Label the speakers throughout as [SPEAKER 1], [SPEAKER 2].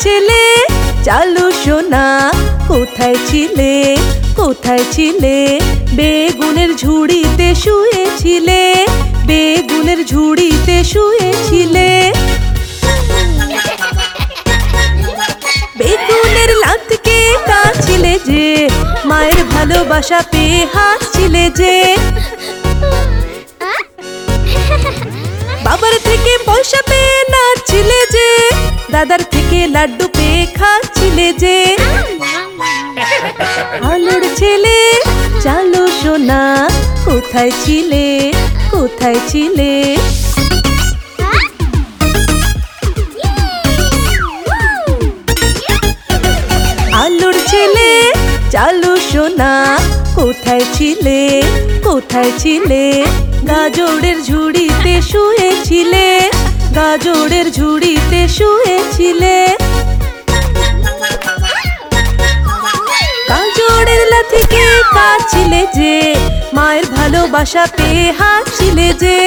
[SPEAKER 1] ছেলে? চালু সোনা, কোথায় ছিলে? কোথায় ছিলে? বেগুনের ঝুড়িতে শুয়েছিলে। বেগুনের ঝুড়িতে শুয়েছিলে। বেগুনের লাতকে কাছিলে যে, মায়ের ভালোবাসা পেয়ে হাসছিলে যে। বাবার থেকে পয়সা পেয়ে দাদার থেকে লাড্ডু পেয়ে খাচ্ছিলে যে। আলোর ছেলে, চালো সোনা, কোথায় ছিলে কোথায় ছিলে? আলোর ছেলে, চালু সোনা, কোথায় ছিলে কোথায় ছিলে? গাজরের ঝুড়িতে শুয়েছিলে। গাজরের ঝুড়িতে শুয়েছিলে। গাজরের লাথিকে কাছিলে যে, মায়ের ভালোবাসা পেয়ে হাসছিলে যে।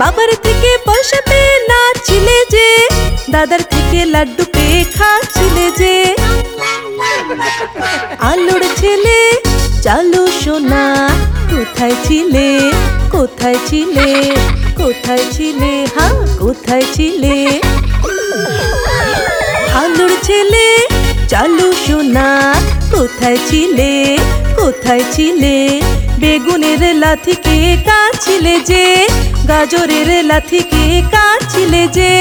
[SPEAKER 1] বাবার থেকে পয়সা পেয়ে নাচছিলে যে, দাদার থেকে লাড্ডু পেয়ে খাচ্ছিলে যে। আলোর ছেলে, চালু সোনা, কোথায় ছিলে? কোথায় ছিলে? কোথায় ছিলে? হা, কোথায় ছিলে? আলুর ছেলে, চালু সোনা, কোথায় ছিলে? কোথায় ছিলে? বেগুনের লাথিকে কাছিলে যে? গাজরের লাথিকে কাছিলে যে?